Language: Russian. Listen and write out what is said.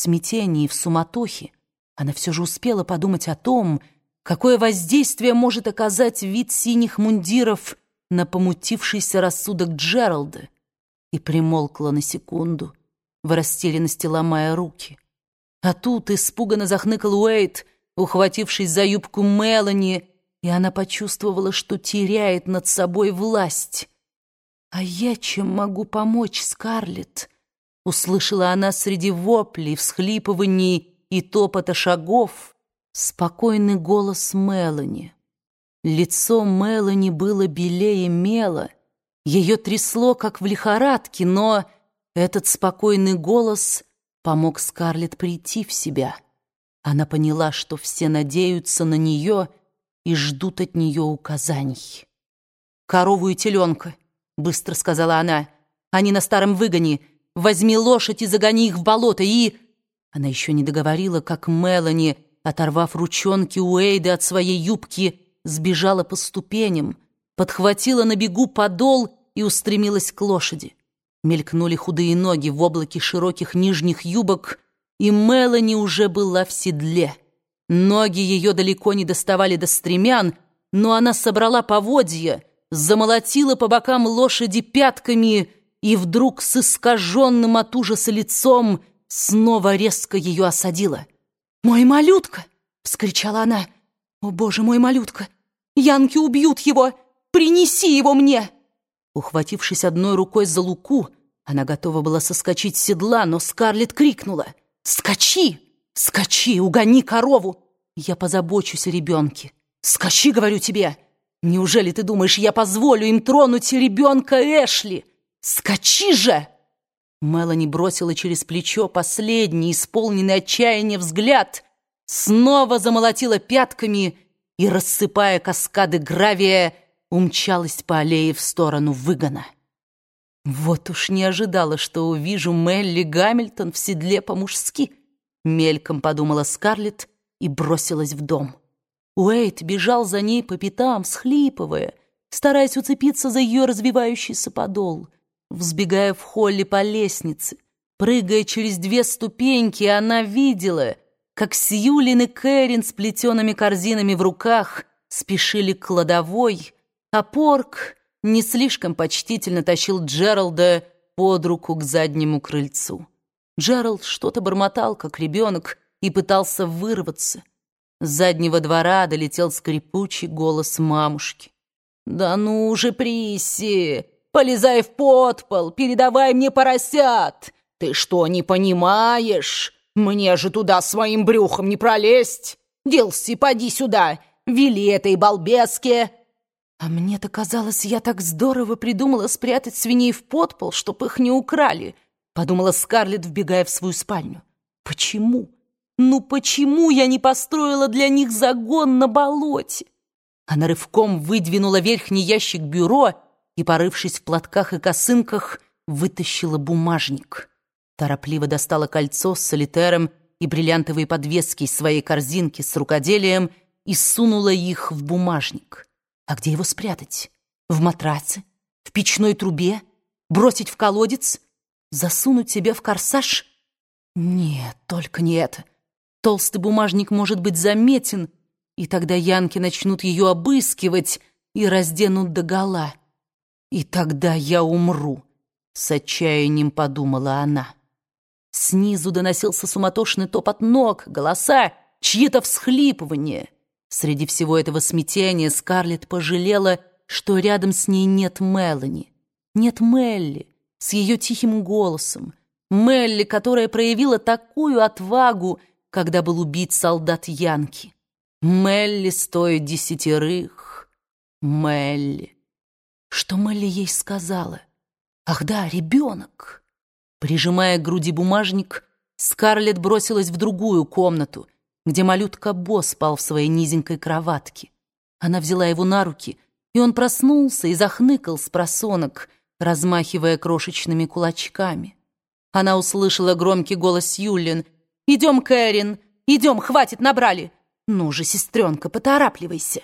смятении в суматохе она все же успела подумать о том, какое воздействие может оказать вид синих мундиров на помутившийся рассудок Джералда, и примолкла на секунду, в растерянности ломая руки. А тут испуганно захныкал Уэйт, ухватившись за юбку Мелани, и она почувствовала, что теряет над собой власть. «А я чем могу помочь, Скарлетт?» Услышала она среди воплей, всхлипываний и топота шагов спокойный голос Мелани. Лицо Мелани было белее мела, ее трясло, как в лихорадке, но этот спокойный голос помог Скарлетт прийти в себя. Она поняла, что все надеются на нее и ждут от нее указаний. «Корову и теленка», — быстро сказала она. «Они на старом выгоне. Возьми лошадь и загони их в болото, и...» Она еще не договорила, как Мелани, оторвав ручонки Уэйда от своей юбки, сбежала по ступеням, подхватила на бегу подол и устремилась к лошади. Мелькнули худые ноги в облаке широких нижних юбок, и Мелани уже была в седле. Ноги ее далеко не доставали до стремян, но она собрала поводья, замолотила по бокам лошади пятками и вдруг с искаженным от ужаса лицом снова резко ее осадила. «Мой малютка!» — вскричала она. «О, боже мой, малютка! Янки убьют его! Принеси его мне!» Ухватившись одной рукой за луку, она готова была соскочить с седла, но Скарлетт крикнула. «Скачи! Скачи! Угони корову! Я позабочусь о ребенке. Скачи, говорю тебе! Неужели ты думаешь, я позволю им тронуть ребенка Эшли? Скачи же!» Мелани бросила через плечо последний, исполненный отчаяния взгляд, снова замолотила пятками и, рассыпая каскады гравия, умчалась по аллее в сторону выгона. Вот уж не ожидала, что увижу Мелли Гамильтон в седле по-мужски, мельком подумала Скарлетт, и бросилась в дом. Уэйт бежал за ней по пятам, схлипывая, стараясь уцепиться за ее развивающийся подол. Взбегая в холле по лестнице, прыгая через две ступеньки, она видела, как Сьюлин и Кэрин с плетеными корзинами в руках спешили к кладовой, а Порк не слишком почтительно тащил Джералда под руку к заднему крыльцу. Джеральд что-то бормотал, как ребенок, и пытался вырваться. С заднего двора долетел скрипучий голос мамушки. «Да ну же, Присси, полезай в подпол, передавай мне поросят! Ты что, не понимаешь? Мне же туда своим брюхом не пролезть! Дилси, поди сюда, вели этой балбеске!» А мне-то казалось, я так здорово придумала спрятать свиней в подпол, чтоб их не украли, подумала Скарлетт, вбегая в свою спальню. Почему? Ну почему я не построила для них загон на болоте? Она рывком выдвинула верхний ящик бюро и, порывшись в платках и косынках, вытащила бумажник. Торопливо достала кольцо с солитером и бриллиантовые подвески из своей корзинки с рукоделием и сунула их в бумажник. А где его спрятать? В матраце? В печной трубе? Бросить в колодец? Засунуть себе в корсаж? Нет, только не это. Толстый бумажник может быть заметен, и тогда янки начнут ее обыскивать и разденут догола. И тогда я умру, с отчаянием подумала она. Снизу доносился суматошный топот ног, голоса, чьи-то всхлипывания. Среди всего этого смятения Скарлетт пожалела, что рядом с ней нет Мелани, нет Мелли с ее тихим голосом, Мелли, которая проявила такую отвагу, когда был убит солдат Янки. Мелли стоит десятерых. Мелли. Что Мелли ей сказала? Ах да, ребенок. Прижимая к груди бумажник, Скарлетт бросилась в другую комнату, где малютка Бо спал в своей низенькой кроватке. Она взяла его на руки, и он проснулся и захныкал с просонок, размахивая крошечными кулачками. Она услышала громкий голос Юлин — «Идем, Кэрин, идем, хватит, набрали. Ну же, сестренка, поторапливайся».